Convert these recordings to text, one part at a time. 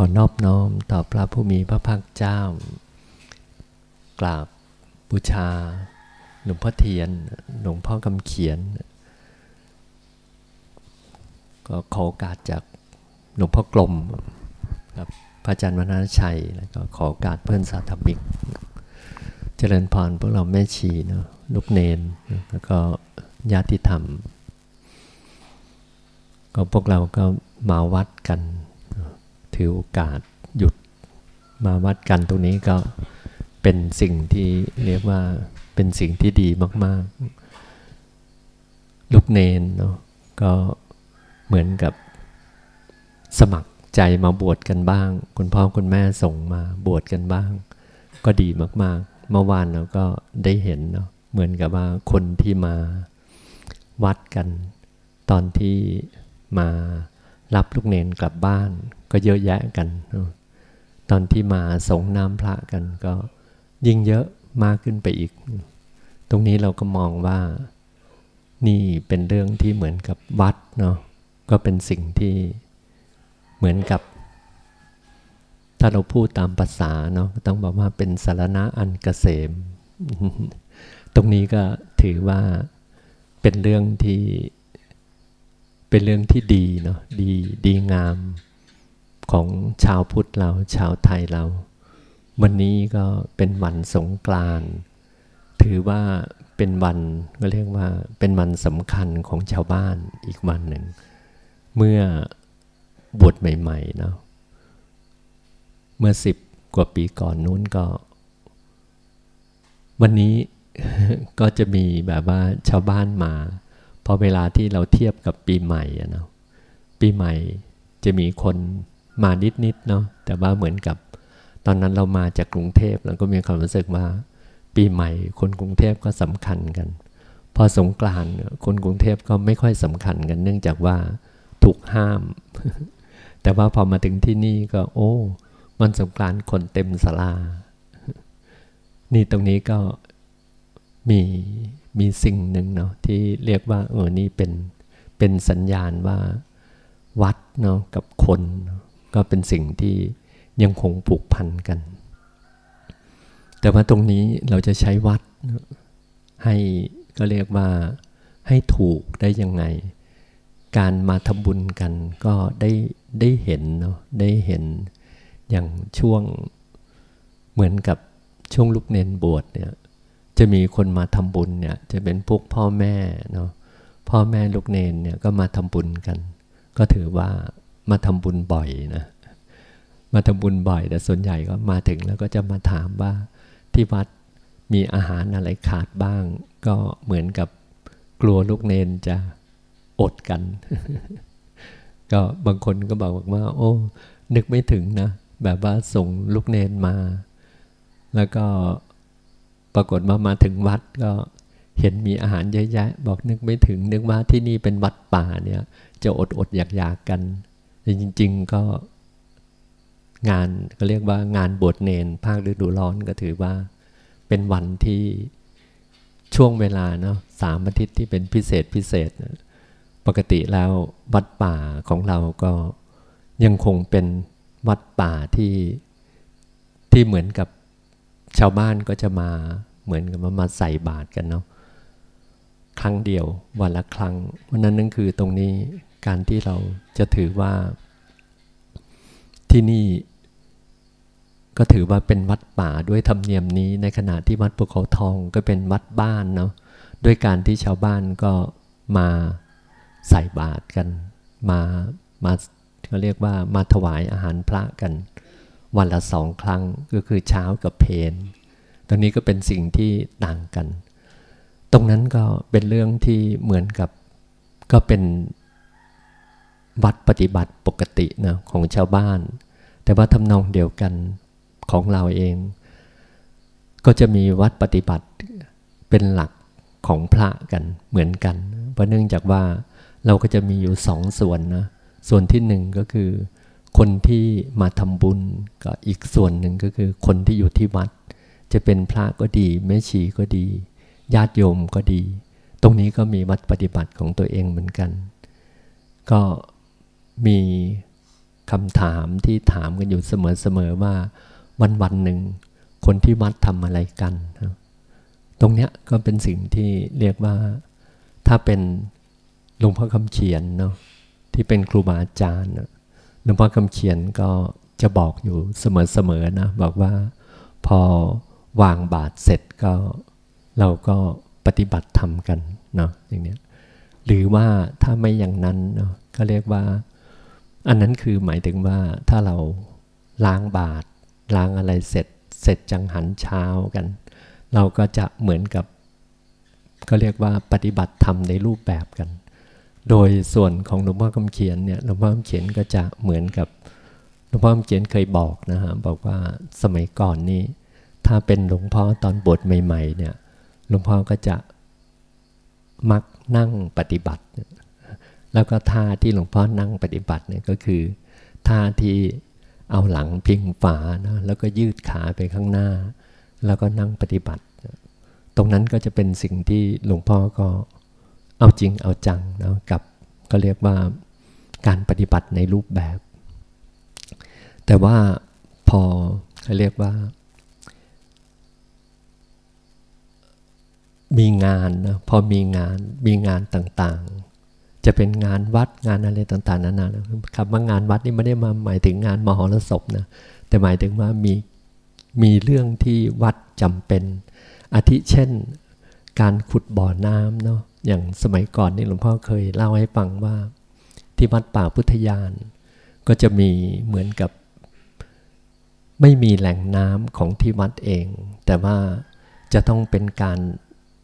ขอนอบน้อมต่อพระผู้มีพระภาคเจ้า กราบบูชา หลวงพ่อเทียน หลวงพ่อคำเขียน ก็ขอโอกาสจากหลวงพ่อกลมครับพระอาจารย์วนาชัย แล้วก็ขอโอกาสเพื่อนสาธมิก เจริญพรพวกเราแม่ชีเนาะลูกเนน แล้วก็ญาติธรรม ก็พวกเราก็มาวัดกัน ถือโอกาสหยุดมาวัดกันตรงนี้ก็เป็นสิ่งที่เรียกว่าเป็นสิ่งที่ดีมาก ๆ ลูกเนนเนาะก็เหมือนกับสมัครใจมาบวชกันบ้าง คุณพ่อคุณแม่ส่งมาบวชกันบ้าง ก็ดีมาก ๆ เมื่อวานเราก็ได้เห็นเนาะเหมือนกับว่าคนที่มาวัดกัน ตอนที่มารับลูกเนนกลับบ้าน ก็เยอะแยะกัน ตอนที่มาสงน้ำพระกันก็ยิ่งเยอะมากขึ้นไปอีก ตรงนี้เราก็มองว่านี่เป็นเรื่องที่เหมือนกับวัดเนาะก็เป็นสิ่งที่เหมือนกับ ถ้าเราพูดตามภาษาเนาะต้องบอกว่าเป็นสารณะอันกเกษม ตรงนี้ก็ถือว่าเป็นเรื่องที่เป็นเรื่องที่ดีเนาะดีดีงาม ของชาวพุทธเราชาวไทยเรา วันนี้ก็เป็นวันสงกรานต์ถือว่าเป็นวันก็เรียกว่าเป็นวันสำคัญของชาวบ้านอีกวันหนึ่ง เมื่อบวชใหม่ๆเนาะเมื่อสิบกว่าปีก่อนนู้นก็ วันนี้ก็จะมีแบบว่าชาวบ้านมาพอเวลาที่เราเทียบกับปีใหม่อะเนาะปีใหม่จะมีคน มานิดๆเนาะแต่ว่าเหมือนกับ ตอนนั้นเรามาจากกรุงเทพเราก็มีความรู้สึกว่า ปีใหม่คนกรุงเทพก็สำคัญกัน พอสงกรานต์คนกรุงเทพก็ไม่ค่อยสำคัญกัน เนื่องจากว่าถูกห้าม แต่ว่าพอมาถึงที่นี่ก็ โอ้มันสงกรานต์คนเต็มศาลา นี่ตรงนี้ก็มีมีสิ่งหนึ่งเนาะที่เรียกว่าเออนี่เป็นเป็นสัญญาณว่าวัดเนาะกับคนเก็เป็นสิ่งที่ยังคงผูกพันกัน แต่ว่าตรงนี้เราจะใช้วัดให้ก็เรียกว่าให้ถูกได้ยังไง การมาทำบุญกันก็ได้ได้เห็นเนาะได้เห็นอย่างช่วงเหมือนกับช่วงลูกเนนบวชเนี่ยจะมีคนมาทำบุญเนี่ยจะเป็นพวกพ่อแม่เนาะพ่อแม่ลูกเนนเนี่ยก็มาทำบุญกัน ก็ถือว่า มาทำบุญบ่อยนะ มาทำบุญบ่อย แต่ส่วนใหญ่ก็มาถึงแล้วก็จะมาถามว่าที่วัดมีอาหารอะไรขาดบ้าง ก็เหมือนกับกลัวลูกเนนจะอดกัน ก็บางคนก็บอกว่า โอ้ นึกไม่ถึงนะ แบบว่าส่งลูกเนนมา แล้วก็ปรากฏว่ามาถึงวัดก็เห็นมีอาหารเยอะแยะ บอกนึกไม่ถึง นึกว่าที่นี่เป็นวัดป่าเนี่ย จะอดอดอยากอยากกัน แต่จริง ๆ ก็งานก็เรียกว่างานบวชเนน ภาคฤดูร้อนก็ถือว่าเป็นวันที่ช่วงเวลาเนาะสามอาทิตย์ที่เป็นพิเศษพิเศษปกติแล้ววัดป่าของเราก็ยังคงเป็นวัดป่าที่ที่เหมือนกับชาวบ้านก็จะมาเหมือนกับมาใส่บาตรกันเนาะครั้งเดียววันละครั้งวันนั้นนั่นคือตรงนี้ การที่เราจะถือว่าที่นี่ก็ถือว่าเป็นวัดป่าด้วยธรรมเนียมนี้ในขณะที่วัดภูเขาทองก็เป็นวัดบ้านเนาะด้วยการที่ชาวบ้านก็มาใส่บาตรกัน มามาเขาเรียกว่ามาถวายอาหารพระกัน วันละสองครั้งก็คือเช้ากับเพนตรงนี้ก็เป็นสิ่งที่ต่างกัน ตรงนั้นก็เป็นเรื่องที่เหมือนกับก็เป็น วัดปฏิบัติปกตินะของชาวบ้าน แต่ว่าทำนองเดียวกันของเราเอง ก็จะมีวัดปฏิบัติเป็นหลักของพระกันเหมือนกัน เพราะเนื่องจากว่าเราก็จะมีอยู่สองส่วนนะ ส่วนที่หนึ่งก็คือ คนที่มาทำบุญก็อีกส่วนหนึ่งก็คือคนที่อยู่ที่วัด จะเป็นพระก็ดีแม่ชีก็ดี ญาติโยมก็ดี ตรงนี้ก็มีวัดปฏิบัติของตัวเองเหมือนกัน ก็ มีคำถามที่ถามกันอยู่เสมอๆว่าวันวันหนึ่งคนที่วัดทำอะไรกัน ตรงเนี้ยก็เป็นสิ่งที่เรียกว่าถ้าเป็นหลวงพ่อคำเขียนเนาะที่เป็นครูบาอาจารย์หลวงพ่อคำเขียนก็จะบอกอยู่เสมอๆนะบอกว่าพอวางบาทเสร็จก็เราก็ปฏิบัติธรรมกันเนาะอย่างเนี้ยหรือว่าถ้าไม่อย่างนั้นเนาะก็เรียกว่า อันนั้นคือหมายถึงว่าถ้าเราล้างบาตรล้างอะไรเสร็จ เสร็จจังหันเช้ากัน เราก็จะเหมือนกับ ก็เรียกว่าปฏิบัติธรรมในรูปแบบกัน โดยส่วนของหลวงพ่อคำเขียนเนี่ยหลวงพ่อคำเขียนก็จะเหมือนกับหลวงพ่อคำเขียนเคยบอกนะฮะบอกว่าสมัยก่อนนี้ถ้าเป็นหลวงพ่อตอนบทใหม่ ๆ เนี่ยหลวงพ่อก็จะมักนั่งปฏิบัติ แล้วก็ท่าที่หลวงพ่อนั่งปฏิบัติเนี่ยก็คือท่าที่เอาหลังพิงฝานะแล้วก็ยืดขาไปข้างหน้า แล้วก็นั่งปฏิบัติ ตรงนั้นก็จะเป็นสิ่งที่หลวงพ่อก็เอาจริงเอาจังนะกับก็เรียกว่าการปฏิบัติในรูปแบบ แต่ว่าพอเขาเรียกว่า มีงานนะพอมีงานมีงานต่างๆ จะเป็นงานวัดงานอะไรต่างๆนานาคำว่างานวัดนี่ไม่ได้มาหมายถึงงานมหรสพนะแต่หมายถึงว่ามีมีเรื่องที่วัดจำเป็น อาทิเช่น การขุดบ่อน้ำเนาะอย่างสมัยก่อนนี่หลวงพ่อเคยเล่าให้ฟังว่า ที่วัดป่าพุทธยาน ก็จะมีเหมือนกับ ไม่มีแหล่งน้ำของที่วัดเอง แต่ว่าจะต้องเป็นการ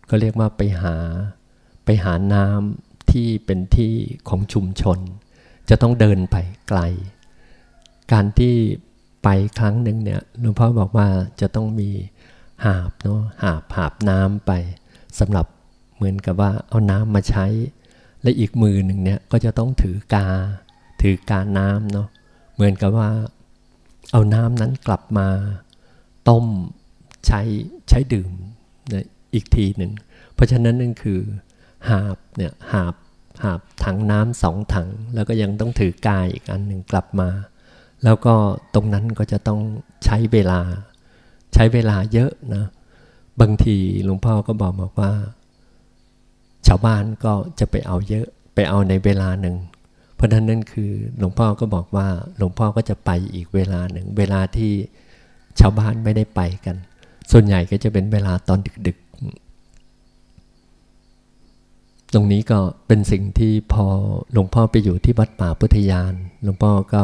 ก็เรียกว่าไปหาไปหาน้ำ ที่เป็นที่ของชุมชน จะต้องเดินไปไกล การที่ไปครั้งหนึ่งเนี่ยหลวงพ่อบอกว่าจะต้องมีหาบเนาะหาบหาบน้ำไปสำหรับเหมือนกับว่าเอาน้ำมาใช้ และอีกมือหนึ่งเนี่ยก็จะต้องถือกา ถือกาน้ำเนาะเหมือนกับว่าเอาน้ำนั้นกลับมา ต้มใช้ใช้ดื่มอีกทีหนึ่ง เพราะฉะนั้นนั่นคือหาบเนี่ยหาบ หาบถังน้ำสองถัง แล้วก็ยังต้องถือกายอีกอันหนึ่งกลับมา แล้วก็ตรงนั้นก็จะต้องใช้เวลา ใช้เวลาเยอะนะ บางทีหลวงพ่อก็บอกบอกว่า ชาวบ้านก็จะไปเอาเยอะไปเอาในเวลาหนึ่ง เพราะนั้นนั่นคือหลวงพ่อก็บอกว่าหลวงพ่อก็จะไปอีกเวลาหนึ่ง เวลาที่ชาวบ้านไม่ได้ไปกัน ส่วนใหญ่ก็จะเป็นเวลาตอนดึก ตรงนี้ก็เป็นสิ่งที่พอหลวงพ่อไปอยู่ที่วัดป่าพุทธยานหลวงพ่อก็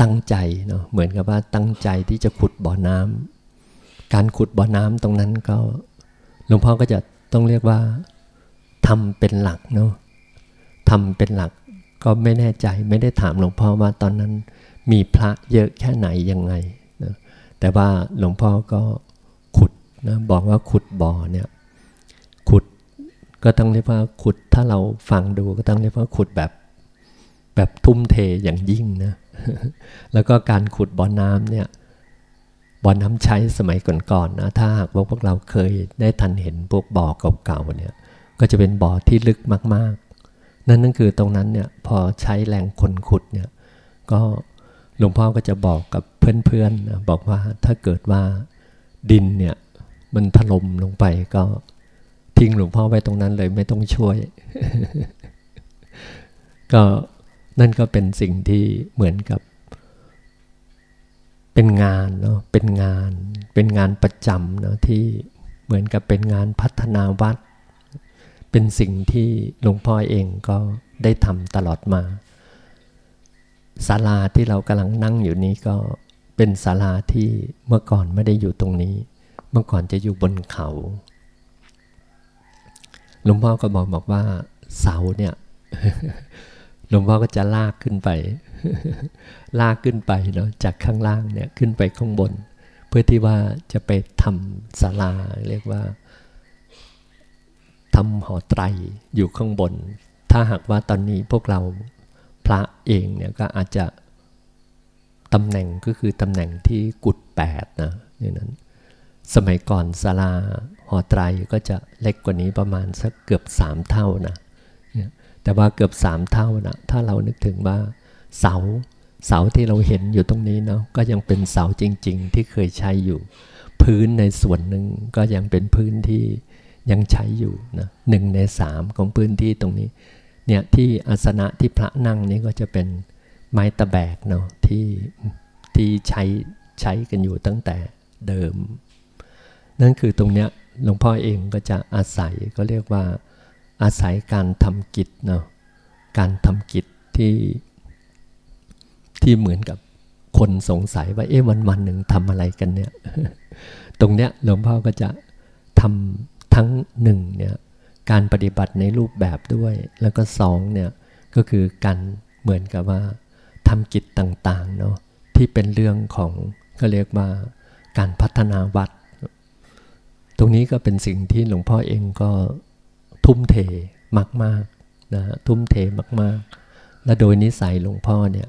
ตั้งใจเนาะเหมือนกับว่าตั้งใจที่จะขุดบ่อน้ำการขุดบ่อน้ำตรงนั้นก็หลวงพ่อก็จะต้องเรียกว่าทำเป็นหลักเนาะทำเป็นหลักก็ไม่แน่ใจไม่ได้ถามหลวงพ่อว่าตอนนั้นมีพระเยอะแค่ไหนยังไงนะแต่ว่าหลวงพ่อก็ขุดนะบอกว่าขุดบ่อเนี่ย ก็ต้องเรียกว่าขุดถ้าเราฟังดูก็ต้องเรียกว่าขุดแบบแบบทุ่มเทอย่างยิ่งนะ แล้วก็การขุดบ่อน้ำเนี่ยบ่อน้ำใช้สมัยก่อนๆนนะถ้าหากว่าพวกเราเคยได้ทันเห็นพวกบ่อเก่าๆเนี่ยก็จะเป็นบ่อที่ลึกมากๆ นั่นนั่นคือตรงนั้นเนี่ยพอใช้แรงคนขุดเนี่ยก็หลวงพ่อก็จะบอกกับเพื่อนๆนะบอกว่าถ้าเกิดว่าดินเนี่ยมันถล่มลงไปก็ ทิ้งหลวงพ่อไว้ตรงนั้นเลยไม่ต้องช่วย ก็นั่นก็เป็นสิ่งที่เหมือนกับ เป็นงานเนาะเป็นงาน เป็นงานประจำเนาะที่เหมือนกับเป็นงานพัฒนาวัด เป็นสิ่งที่หลวงพ่อเองก็ได้ทำตลอดมาศาลาที่เรากำลังนั่งอยู่นี้ก็เป็นศาลาที่เมื่อก่อนไม่ได้อยู่ตรงนี้ เมื่อก่อนจะอยู่บนเขา หลวงพ่อก็บอกบอกว่าเสาเนี่ยหลวงพ่อก็จะลากขึ้นไป ลากขึ้นไปเนาะจากข้างล่างเนี่ยขึ้นไปข้างบน เพื่อที่ว่าจะไปทำศาลาเรียกว่าทำหอไตรอยู่ข้างบน ถ้าหากว่าตอนนี้พวกเราพระเองเนี่ยก็อาจจะตำแหน่งก็คือตำแหน่งที่กุดแปดนะอย่างนั้น สมัยก่อนศาลาหอไตรก็จะเล็กกว่านี้ประมาณสักเกือบสามเท่านะแต่ว่าเกือบสามเท่านะถ้าเรานึกถึงว่าเสาเสาที่เราเห็นอยู่ตรงนี้เนาะก็ยังเป็นเสาจริง ๆ ที่เคยใช้อยู่ พื้นในส่วนหนึ่งก็ยังเป็นพื้นที่ยังใช้อยู่นะหนึ่งในสามของพื้นที่ตรงนี้เนี่ยที่อาสนะที่พระนั่งนี้ก็จะเป็นไม้ตะแบกเนาะที่ที่ใช้ใช้กันอยู่ตั้งแต่เดิม นั่นคือตรงเนี้ยหลวงพ่อเองก็จะอาศัยก็เรียกว่าอาศัยการทำกิจเนาะการทำกิจที่ที่เหมือนกับคนสงสัยว่าเอ๊ะวันวันหนึ่งทำอะไรกันเนี่ย ตรงเนี้ยหลวงพ่อก็จะทำทั้งหนึ่งเนี่ยการปฏิบัติในรูปแบบด้วย แล้วก็สองเนี่ยก็คือการเหมือนกับว่าทำกิจต่างๆเนาะที่เป็นเรื่องของก็เรียกว่าการพัฒนาวัด ตรงนี้ก็เป็นสิ่งที่หลวงพ่อเองก็ทุ่มเทมากๆนะทุ่มเทมากๆ และโดยนิสัยหลวงพ่อเนี่ย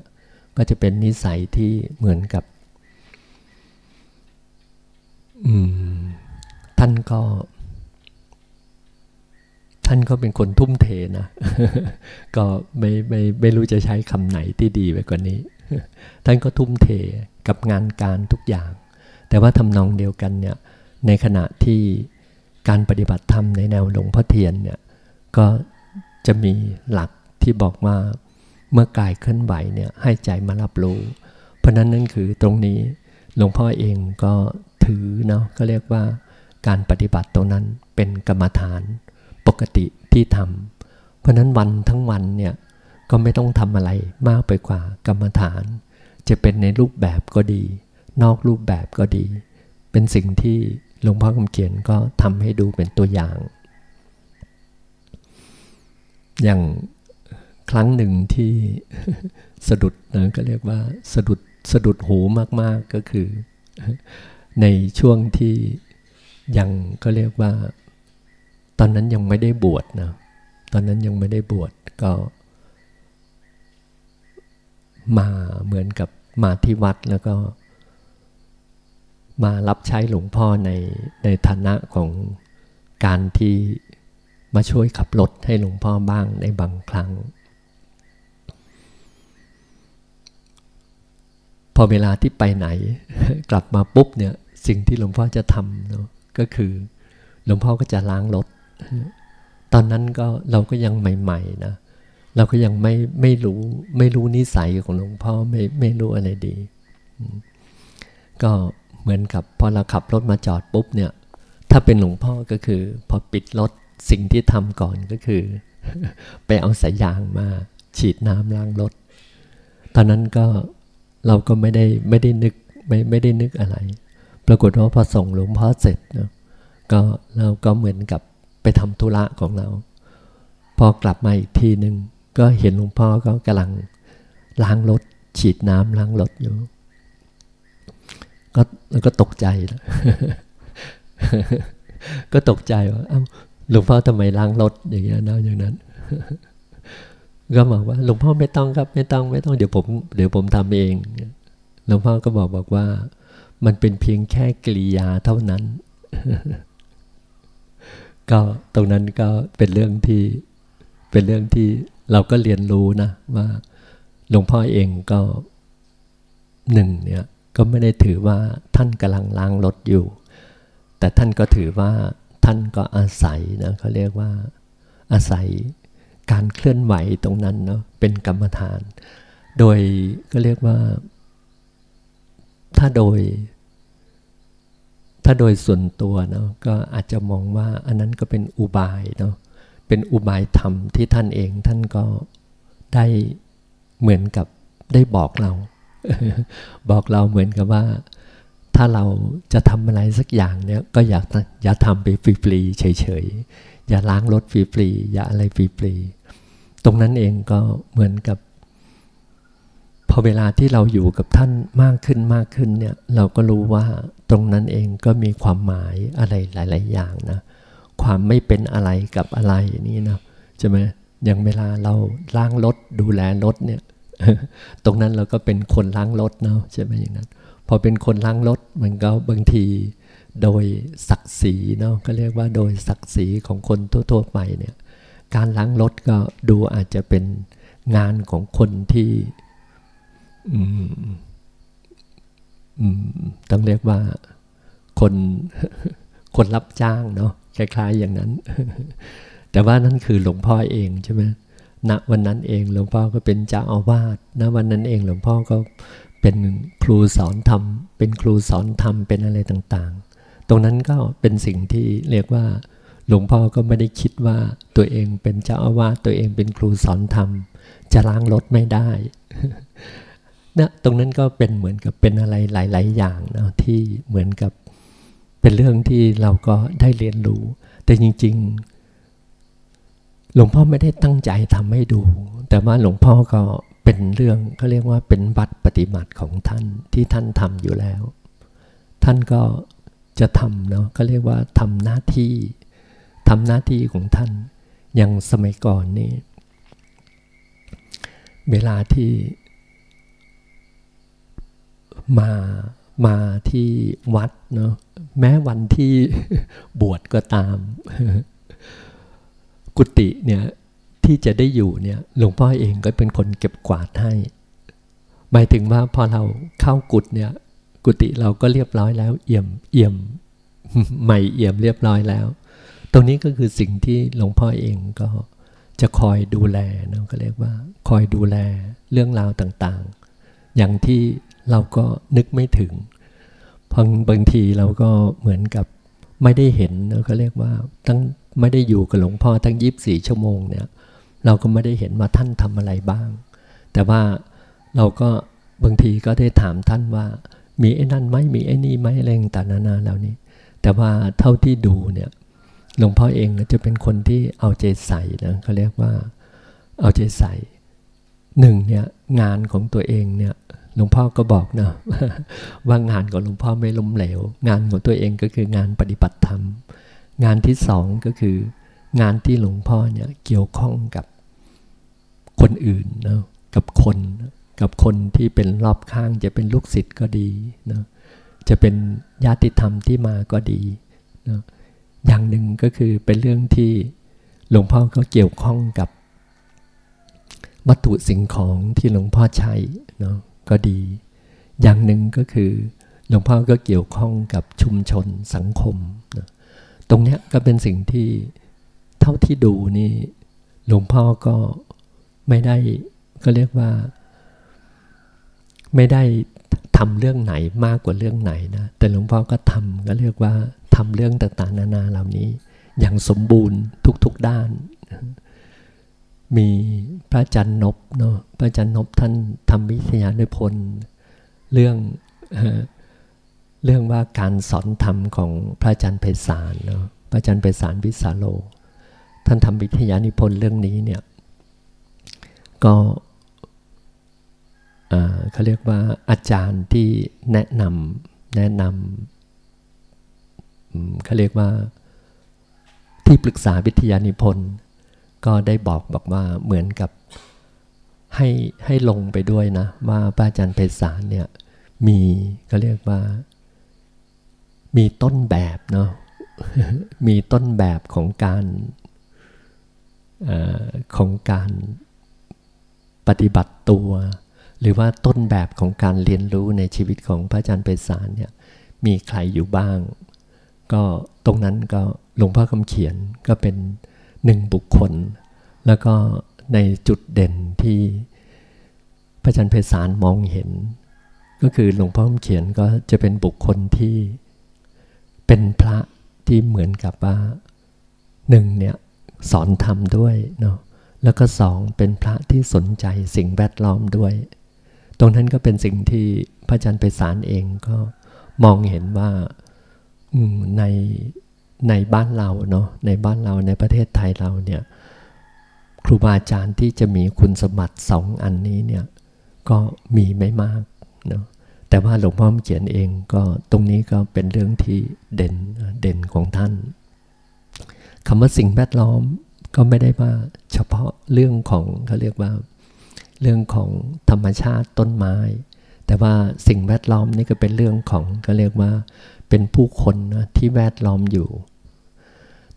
ก็จะเป็นนิสัยที่เหมือนกับท่านก็ ท่านก็เป็นคนทุ่มเทนะ ก็ไม่ไม่ไม่รู้จะใช้คำไหนที่ดีไปกว่านี้ ท่านก็ทุ่มเทกับงานการทุกอย่าง แต่ว่าทำนองเดียวกันเนี่ย ในขณะที่การปฏิบัติธรรมในแนวหลวงพ่อเทียนเนี่ยก็จะมีหลักที่บอกว่าเมื่อกายเคลื่อนไหวเนี่ยให้ใจมารับรู้ เพราะนั้นนั่นคือตรงนี้หลวงพ่อเองก็ถือเนาะก็เรียกว่าการปฏิบัติตรงนั้นเป็นกรรมฐานปกติที่ทำเพราะนั้นวันทั้งวันเนี่ยก็ไม่ต้องทำอะไรมากไปกว่ากรรมฐาน จะเป็นในรูปแบบก็ดี นอกรูปแบบก็ดี เป็นสิ่งที่ หลวงพ่อคำเขียนก็ทำให้ดูเป็นตัวอย่าง อย่างครั้งหนึ่งที่สะดุดนะก็เรียกว่าสะดุดสะดุดหูมาก ๆ ก็คือ ในช่วงที่ยังก็เรียกว่า ตอนนั้นยังไม่ได้บวชนะ ตอนนั้นยังไม่ได้บวชก็ มาเหมือนกับมาที่วัดแล้วก็ มารับใช้หลวงพ่อในในฐานะของการที่มาช่วยขับรถให้หลวงพ่อบ้างในบางครั้ง พอเวลาที่ไปไหน กลับมาปุ๊บเนี่ยสิ่งที่หลวงพ่อจะทำเนาะก็คือหลวงพ่อก็จะล้างรถ ตอนนั้นก็เราก็ยังใหม่ๆนะเราก็ยังไม่ไม่รู้ไม่รู้นิสัยของหลวงพ่อไม่ไม่รู้อะไรดี ก็ เหมือนกับพอเราขับรถมาจอดปุ๊บเนี่ย ถ้าเป็นหลวงพ่อก็คือ พอปิดรถสิ่งที่ทำก่อนก็คือ ไปเอาสายยางมาฉีดน้ำล้างรถ ตอนนั้นก็เราก็ไม่ได้ไม่ได้นึกไม่ไม่ได้นึกอะไร ปรากฏว่าพอส่งหลวงพ่อเสร็จเนาะก็เราก็เหมือนกับไปทำธุระของเรา พอกลับมาอีกทีหนึ่งก็เห็นหลวงพ่อก็กำลังล้างรถฉีดน้ำล้างรถอยู่ ก็แล้วก็ตกใจก็ตกใจว่าเอ้าหลวงพ่อทำไมล้างรถอย่างเงี้ยนะอย่างนั้น ก็บอกว่า หลวงพ่อไม่ต้องครับ ไม่ต้องไม่ต้องเดี๋ยวผม เดี๋ยวผมทำเอง หลวงพ่อก็บอกบอกว่า มันเป็นเพียงแค่กิริยาเท่านั้น ก็ตรงนั้นก็เป็นเรื่องที่เป็นเรื่องที่เราก็เรียนรู้นะว่าหลวงพ่อเองก็หนึ่งเนี่ย ก็ไม่ได้ถือว่าท่านกำลังล้างรถอยู่ แต่ท่านก็ถือว่าท่านก็อาศัยนะเขาเรียกว่าอาศัยการเคลื่อนไหวตรงนั้นเนาะเป็นกรรมฐาน โดยก็เรียกว่า ถ้าโดย ถ้าโดยส่วนตัวเนาะก็อาจจะมองว่าอันนั้นก็เป็นอุบายเนาะเป็นอุบายธรรมที่ท่านเองท่านก็ได้เหมือนกับได้บอกเรา บอกเราเหมือนกับว่า ถ้าเราจะทำอะไรสักอย่างเนี่ยก็อยากอย่าทำไปฟรีๆเฉยๆอย่าล้างรถฟรีๆอย่าอะไรฟรีๆตรงนั้นเองก็เหมือนกับ พอเวลาที่เราอยู่กับท่านมากขึ้นมากขึ้นเนี่ยเราก็รู้ว่าตรงนั้นเองก็มีความหมายอะไรหลาย ๆ อย่างนะความไม่เป็นอะไรกับอะไรนี่นะใช่ไหมอย่างเวลาเราล้างรถดูแลรถเนี่ย ตรงนั้นเราก็เป็นคนล้างรถเนาะใช่ไหมอย่างนั้น พอเป็นคนล้างรถมันก็บางทีโดยศักดิ์ศรีเนาะก็เรียกว่าโดยศักดิ์ศรีของคนทั่วๆไปเนี่ยการล้างรถก็ดูอาจจะเป็นงานของคนที่ต้องเรียกว่าคนคนรับจ้างเนาะคล้าย ๆ อย่างนั้น แต่ว่านั่นคือหลวงพ่อเองใช่ไหม ณวันนั้นเองหลวงพ่อก็เป็นเจ้าอาวาสณวันนั้นเองหลวงพ่อก็เป็นครูสอนธรรม เป็นครูสอนธรรม เป็นอะไรต่างๆ ตรงนั้นก็เป็นสิ่งที่เรียกว่า หลวงพ่อก็ไม่ได้คิดว่าตัวเองเป็นเจ้าอาวาสตัวเองเป็นครูสอนธรรม จะล้างรถไม่ได้นะตรงนั้นก็เป็นเหมือนกับเป็นอะไรหลาย ๆ อย่างนะที่เหมือนกับเป็นเรื่องที่เราก็ได้เรียนรู้ แต่จริง ๆ หลวงพ่อไม่ได้ตั้งใจทำให้ดู แต่ว่าหลวงพ่อก็เป็นเรื่องเขาเรียกว่าเป็นบัตรปฏิบัติของท่านที่ท่านทำอยู่แล้ว ท่านก็จะทำเนาะก็เรียกว่าทำหน้าที่ทำหน้าที่ของท่านอย่างสมัยก่อนนี่เวลาที่มามาที่วัดเนาะแม้วันที่บวชก็ตาม กุฏิเนี่ยที่จะได้อยู่เนี่ยหลวงพ่อเองก็เป็นคนเก็บกวาดให้หมายถึงว่าพอเราเข้ากุฏเนี่ย กุฏิเราก็เรียบร้อยแล้ว เอี่ยมเอี่ยมใหม่เอี่ยมเรียบร้อยแล้ว ตรงนี้ก็คือสิ่งที่หลวงพ่อเองก็จะคอยดูแลนะก็เรียกว่า คอยดูแลเรื่องราวต่างๆ อย่างที่เราก็นึกไม่ถึงพังบางทีเราก็เหมือนกับไม่ได้เห็นเราก็เรียกว่าตั้ง ไม่ได้อยู่กับหลวงพ่อทั้งยีิบสี่ชั่วโมงเนี่ย เราก็ไม่ได้เห็นว่าท่านทำอะไรบ้าง แต่ว่าเราก็บางทีก็ได้ถามท่านว่า มีไอ้นั่นไหมมีไอ้นี่ไหมอะไรต่างๆนานาเหล่านี้ แต่ว่าเท่าที่ดูเนี่ยหลวงพ่อเองจะเป็นคนที่เอาใจใส่นะเขาเรียกว่าเอาใจใส่หนึ่งเนี่ยงานของตัวเองเนี่ยหลวงพ่อก็บอกนะว่างานของหลวงพ่อไม่ล้มเหลว งานของตัวเองก็คืองานปฏิบัติธรรม งานที่สองก็คืองานที่หลวงพ่อเนี่ยเกี่ยวข้องกับคนอื่นนะกับคนกับคนที่เป็นรอบข้างจะเป็นลูกศิษย์ก็ดีนะจะเป็นญาติธรรมที่มาก็ดีนะอย่างหนึ่งก็คือเป็นเรื่องที่หลวงพ่อก็เกี่ยวข้องกับวัตถุสิ่งของที่หลวงพ่อใช้เนาะก็ดี อย่างหนึ่งก็คือหลวงพ่อก็เกี่ยวข้องกับชุมชนสังคมนะ ตรงเนี้ยก็เป็นสิ่งที่เท่าที่ดูนี่หลวงพ่อก็ไม่ได้ก็เรียกว่า ไม่ได้ทำเรื่องไหนมากกว่าเรื่องไหนนะแต่หลวงพ่อก็ทำก็เรียกว่าทำเรื่องต่างๆ นานาเหล่านี้ อย่างสมบูรณ์ทุกๆด้าน มีพระจันนบเนาะพระจันนบท่านทำวิทยานิพนธ์เรื่อง เรื่องว่าการสอนธรรมของพระอาจารย์ไพศาลเนาะพระอาจารย์ไพศาลวิสาโล ท่านทำวิทยานิพนธ์เรื่องนี้เนี่ยก็เขาเรียกว่าอาจารย์ที่แนะนำแนะนำเขาเรียกว่าที่ปรึกษาวิทยานิพนธ์ก็ได้บอกบอกว่าเหมือนกับให้ให้ลงไปด้วยนะว่าพระอาจารย์เพศารเนี่ยมีก็เรียกว่า มีต้นแบบเนาะมีต้นแบบของการอของการปฏิบัติตัว หรือว่าต้นแบบของการเรียนรู้ในชีวิตของพระอาจารย์เปสารเนี่ยมีใครอยู่บ้าง ก็ตรงนั้นก็หลวงพ่อคำเขียนก็เป็นหนึ่งบุคคล แล้วก็ในจุดเด่นที่พระอาจารย์เพศารมองเห็น ก็คือหลวงพ่อคำเขียนก็จะเป็นบุคคลที่ เป็นพระที่เหมือนกับว่าหนึ่งเนี่ยสอนธรรมด้วยเนาะแล้วก็สองเป็นพระที่สนใจสิ่งแวดล้อมด้วย ตรงนั้นก็เป็นสิ่งที่พระอาจารย์ไปสารเองก็มองเห็นว่าในในบ้านเราเนาะในบ้านเราในประเทศไทยเราเนี่ยครูบาอาจารย์ที่จะมีคุณสมบัติสองอันนี้เนี่ยก็มีไม่มากเนาะ แต่ว่าหลวงพ่อเขียนเองก็ตรงนี้ก็เป็นเรื่องที่เด่นเด่นของท่านคำว่าสิ่งแวดล้อมก็ไม่ได้ว่าเฉพาะเรื่องของเขาเรียกว่าเรื่องของธรรมชาติต้นไม้ แต่ว่าสิ่งแวดล้อมนี่ก็เป็นเรื่องของก็เรียกว่าเป็นผู้คนนะที่แวดล้อมอยู่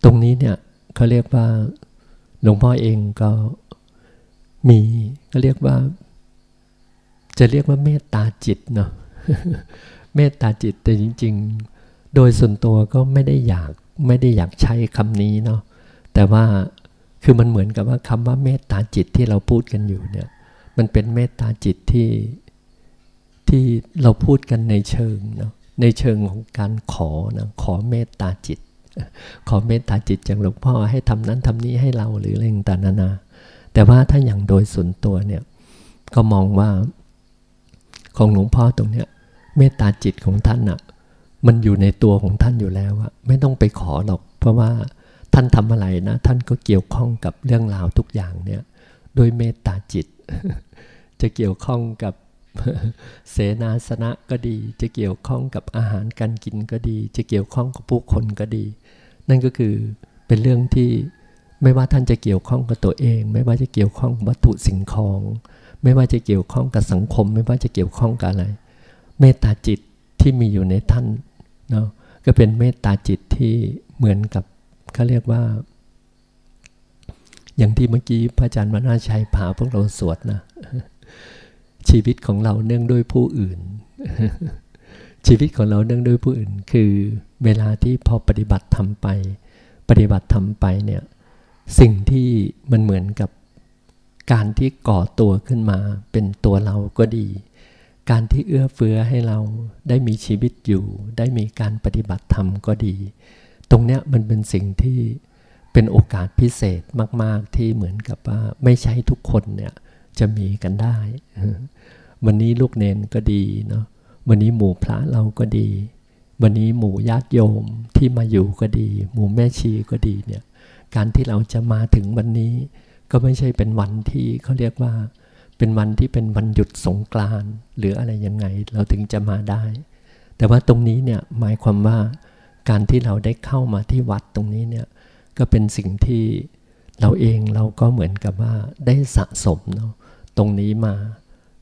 ตรงนี้เนี่ยเขาเรียกว่าหลวงพ่อเองก็มีก็เรียกว่า จะเรียกว่าเมตตาจิตเนาะ เมตตาจิตแต่จริง ๆ โดยส่วนตัวก็ไม่ได้อยากไม่ได้อยากใช้คำนี้เนาะแต่ว่าคือมันเหมือนกับว่าคำว่าเมตตาจิตที่เราพูดกันอยู่เนี่ยมันเป็นเมตตาจิตที่ที่เราพูดกันในเชิงเนาะในเชิงของการขอนะขอเมตตาจิต ขอเมตตาจิตจากหลวงพ่อให้ทำนั้นทำนี้ให้เราหรืออะไรต่างๆนานา แต่ว่าถ้าอย่างโดยส่วนตัวเนี่ยก็มองว่าของหลวงพ่อตรงเนี้ย เมตตาจิตของท่านอะมันอยู่ในตัวของท่านอยู่แล้วอะไม่ต้องไปขอหรอก เพราะว่าท่านทำอะไรนะ ท่านก็เกี่ยวข้องกับเรื่องราวทุกอย่างเนี่ยโดยเมตตาจิต จะเกี่ยวข้องกับเสนาสนะก็ดี จะเกี่ยวข้องกับอาหารการกินก็ดี จะเกี่ยวข้องกับผู้คนก็ดี นั่นก็คือเป็นเรื่องที่ไม่ว่าท่านจะเกี่ยวข้องกับตัวเอง ไม่ว่าจะเกี่ยวข้องวัตถุสิ่งของ ไม่ว่าจะเกี่ยวข้องกับสังคม ไม่ว่าจะเกี่ยวข้องกับอะไร เมตตาจิตที่มีอยู่ในท่านเนาะก็เป็นเมตตาจิตที่เหมือนกับเขาเรียกว่า อย่างที่เมื่อกี้พระอาจารย์มานาชัยพาพวกเราสวดนะชีวิตของเราเนื่องด้วยผู้อื่น ชีวิตของเราเนื่องด้วยผู้อื่น คือเวลาที่พอปฏิบัติทำไป ปฏิบัติทำไปเนี่ยสิ่งที่มันเหมือนกับการที่ก่อตัวขึ้นมาเป็นตัวเราก็ดี การที่เอื้อเฟื้อให้เราได้มีชีวิตอยู่ ได้มีการปฏิบัติธรรมก็ดี ตรงเนี้ยมันเป็นสิ่งที่เป็นโอกาสพิเศษมาก ๆ ที่เหมือนกับว่าไม่ใช่ทุกคนเนี่ยจะมีกันได้ วันนี้ลูกเนนก็ดีเนาะวันนี้หมู่พระเราก็ดี วันนี้หมู่ญาติโยมที่มาอยู่ก็ดี หมู่แม่ชีก็ดีเนี่ยการที่เราจะมาถึงวันนี้ก็ไม่ใช่เป็นวันที่เขาเรียกว่า เป็นวันที่เป็นวันหยุดสงกรานหรืออะไรยังไงเราถึงจะมาได้ แต่ว่าตรงนี้เนี่ยหมายความว่าการที่เราได้เข้ามาที่วัดตรงนี้เนี่ยก็เป็นสิ่งที่เราเองเราก็เหมือนกับว่าได้สะสมเนาะตรงนี้มา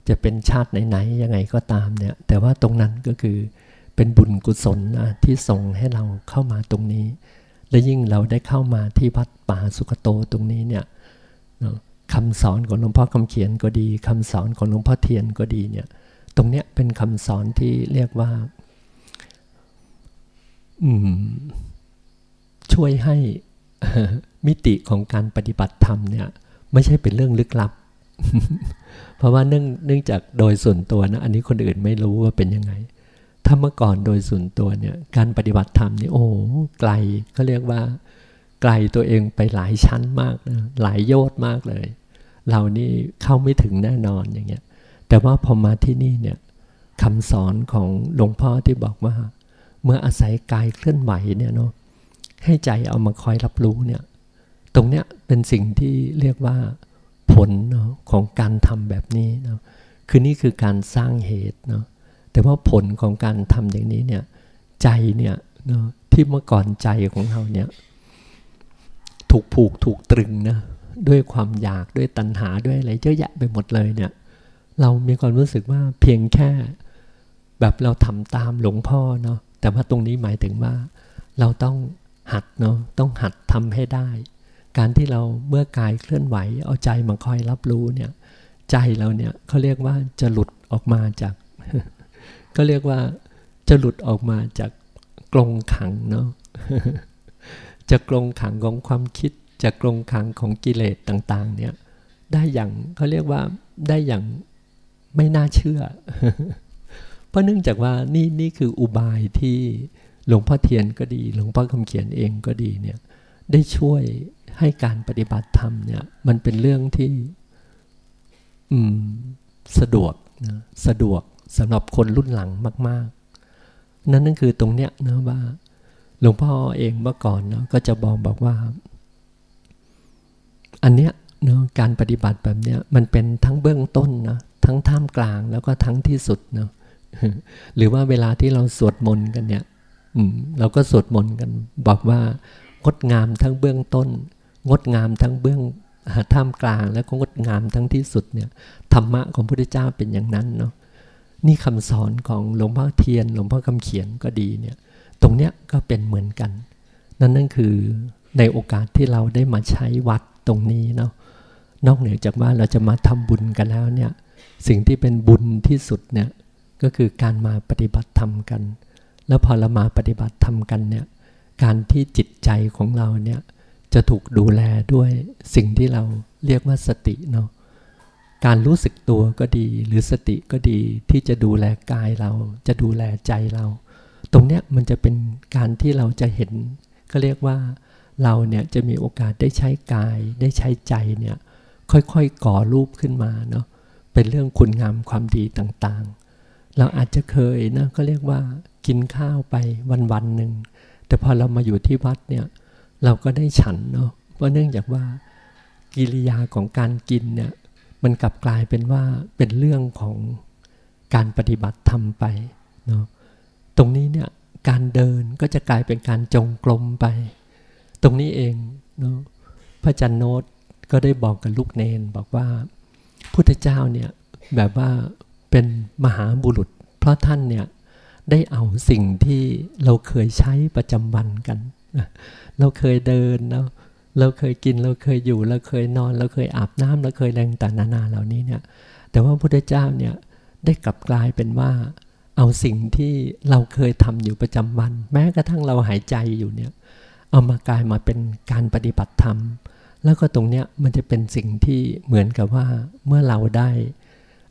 จะเป็นชาติไหนๆยังไงก็ตามเนี่ยแต่ว่าตรงนั้นก็คือเป็นบุญกุศลนะที่ส่งให้เราเข้ามาตรงนี้ และยิ่งเราได้เข้ามาที่วัดป่าสุขโตตรงนี้เนี่ย คำสอนของหลวงพ่อคำเขียนก็ดีคำสอนของหลวงพ่อเทียนก็ดีเนี่ยตรงเนี้ยเป็นคำสอนที่เรียกว่าช่วยให้มิติของการปฏิบัติธรรมเนี่ย ไม่ใช่เป็นเรื่องลึกลับ เพราะว่าเนื่องเนื่องจากโดยส่วนตัวนะอันนี้คนอื่นไม่รู้ว่าเป็นยังไง ถ้าเมื่อก่อนโดยส่วนตัวเนี่ย การปฏิบัติธรรมนี่โอ้ไกลเขาเรียกว่า ไกลตัวเองไปหลายชั้นมากนะหลายโยชน์มากเลย เรานี่เข้าไม่ถึงแน่นอนอย่างเงี้ย แต่ว่าพอมาที่นี่เนี่ยคำสอนของหลวงพ่อที่บอกว่า เมื่ออาศัยกายเคลื่อนไหวเนี่ยเนาะให้ใจเอามาคอยรับรู้เนี่ย ตรงเนี้ยเป็นสิ่งที่เรียกว่าผลเนาะของการทำแบบนี้เนาะคือนี่คือการสร้างเหตุเนาะแต่ว่าผลของการทำอย่างนี้เนี่ยใจเนี่ยเนาะที่เมื่อก่อนใจของเราเนี่ยถูกผูกถูกตรึงนะ ด้วยความอยากด้วยตัณหาด้วยอะไรเยอะแยะไปหมดเลยเนี่ย เรามีความรู้สึกว่าเพียงแค่ แบบเราทำตามหลวงพ่อเนาะแต่ว่าตรงนี้หมายถึงว่า เราต้องหัดเนาะต้องหัดทำให้ได้ การที่เราเมื่อกายเคลื่อนไหว เอาใจมาคอยรับรู้เนี่ย ใจเราเนี่ยเขาเรียกว่าจะหลุดออกมาจากก็เรียกว่าจะหลุดออกมาจากกรงขังเนาะจะกรงขังของความคิด จากกรงขังของกิเลสต่าง ๆ เนี่ย ได้อย่างเขาเรียกว่าได้อย่างไม่น่าเชื่อ เพราะเนื่องจากว่านี่นี่คืออุบายที่หลวงพ่อเทียนก็ดี หลวงพ่อคำเขียนเองก็ดีเนี่ย ได้ช่วยให้การปฏิบัติธรรมเนี่ย มันเป็นเรื่องที่สะดวกนะสะดวกสำหรับคนรุ่นหลังมาก ๆ นั่นนั่นคือตรงเนี้ยนะว่า หลวงพ่อเองเมื่อก่อนเนาะก็จะบอกบอกว่า อันเนี้ยเนาะการปฏิบัติแบบเนี้ยมันเป็นทั้งเบื้องต้นนะทั้งท่ามกลางแล้วก็ทั้งที่สุดเนาะหรือว่าเวลาที่เราสวดมนต์กันเนี่ยเราก็สวดมนต์กัน บอกว่างดงามทั้งเบื้องต้น งดงามทั้งเบื้องท่ามกลางแล้วก็งดงามทั้งที่สุดเนี่ยธรรมะของพระพุทธเจ้าเป็นอย่างนั้นเนาะนี่คำสอนของหลวงพ่อเทียน หลวงพ่อคำเขียนก็ดีเนี่ยตรงเนี้ยก็เป็นเหมือนกัน นั่นนั่นคือในโอกาสที่เราได้มาใช้วัด ตรงนี้เนาะนอกเหนือจากว่าเราจะมาทำบุญกันแล้วเนี่ยสิ่งที่เป็นบุญที่สุดเนี่ยก็คือการมาปฏิบัติธรรมกัน แล้วพอเรามาปฏิบัติธรรมกันเนี่ยการที่จิตใจของเราเนี่ยจะถูกดูแลด้วยสิ่งที่เราเรียกว่าสติเนาะการรู้สึกตัวก็ดีหรือสติก็ดีที่จะดูแลกายเรา จะดูแลใจเรา ตรงเนี้ยมันจะเป็นการที่เราจะเห็นก็เรียกว่า เราเนี่ยจะมีโอกาสได้ใช้กาย ได้ใช้ใจเนี่ยค่อยๆก่อรูปขึ้นมาเนาะเป็นเรื่องคุณงามความดีต่างๆ เราอาจจะเคยนะก็เรียกว่ากินข้าวไปวันๆหนึ่งแต่พอเรามาอยู่ที่วัดเนี่ยเราก็ได้ฉันเนาะเพราะเนื่องจากว่ากิริยาของการกินเนี่ยมันกลับกลายเป็นว่าเป็นเรื่องของการปฏิบัติธรรมไปเนาะตรงนี้เนี่ยการเดินก็จะกลายเป็นการจงกรมไป ตรงนี้เองเนาะพระจันโนตก็ได้บอกกับลูกเนนบอกว่าพุทธเจ้าเนี่ยแบบว่าเป็นมหาบุรุษ เพราะท่านเนี่ยได้เอาสิ่งที่เราเคยใช้ประจำวันกัน เราเคยเดินเนาเราเคยกินเราเคยอยู่ เราเคยนอน เราเคยอาบน้ำเราเคยแรงต่างนานาเหล่านี้เนี่ย แต่ว่าพุทธเจ้าเนี่ยได้กลับกลายเป็นว่า เอาสิ่งที่เราเคยทำอยู่ประจำวัน แม้กระทั่งเราหายใจอยู่เนี่ย เอามากลายมาเป็นการปฏิบัติธรรม แล้วก็ตรงเนี้ยมันจะเป็นสิ่งที่เหมือนกับว่าเมื่อเราได้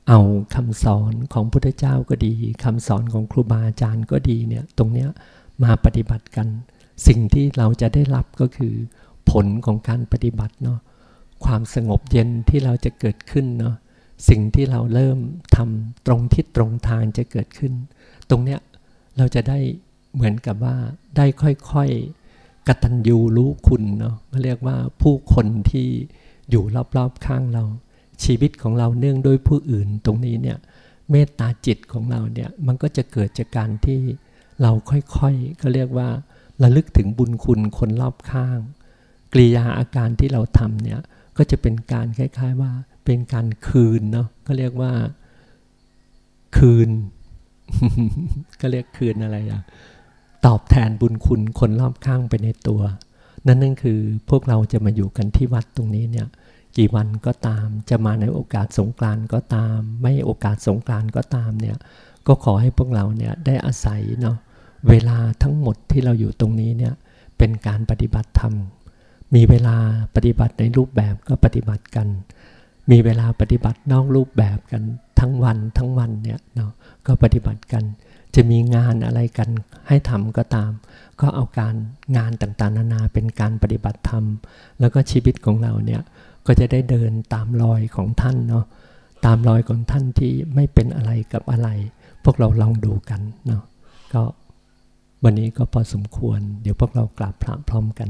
เอาคำสอนของพุทธเจ้าก็ดีคำสอนของครูบาอาจารย์ก็ดีเนี่ยตรงเนี้ยมาปฏิบัติกัน สิ่งที่เราจะได้รับก็คือผลของการปฏิบัติเนาะความสงบเย็นที่เราจะเกิดขึ้นเนาะสิ่งที่เราเริ่มทำตรงทิศตรงทางจะเกิดขึ้น ตรงเนี้ยเราจะได้เหมือนกับว่าได้ค่อยๆ กตัญญูรู้คุณเนาะเรียกว่าผู้คนที่อยู่รอบๆข้างเรา ชีวิตของเราเนื่องด้วยผู้อื่นตรงนี้เนี่ยเมตตาจิตของเราเนี่ยมันก็จะเกิดจากการที่เราค่อยๆก็เรียกว่าระลึกถึงบุญคุณคนรอบข้าง กริยาอาการที่เราทำเนี่ยก็จะเป็นการคล้าย ๆ ว่าเป็นการคืนเนาะก็เรียกว่าคืน ก็เรียกคืนอะไรอะ ตอบแทนบุญคุณคนรอบข้างไปในตัว นั่นนั่นคือพวกเราจะมาอยู่กันที่วัดตรงนี้เนี่ยกี่วันก็ตาม จะมาในโอกาสสงกรานก็ตาม ไม่โอกาสสงกรานก็ตามเนี่ยก็ขอให้พวกเราเนี่ยได้อาศัยเนาะเวลาทั้งหมดที่เราอยู่ตรงนี้เนี่ยเป็นการปฏิบัติธรรม มีเวลาปฏิบัติในรูปแบบก็ปฏิบัติกัน มีเวลาปฏิบัตินอกรูปแบบกันทั้งวันทั้งวันเนี่ยเนาะก็ปฏิบัติกัน จะมีงานอะไรกันให้ทำก็ตาม ก็เอาการงานต่างๆ นานาเป็นการปฏิบัติธรรม แล้วก็ชีวิตของเราเนี่ยก็จะได้เดินตามรอยของท่านเนาะตามรอยของท่านที่ไม่เป็นอะไรกับอะไร พวกเราลองดูกันเนาะก็วันนี้ก็พอสมควร เดี๋ยวพวกเรากราบพระพร้อมกัน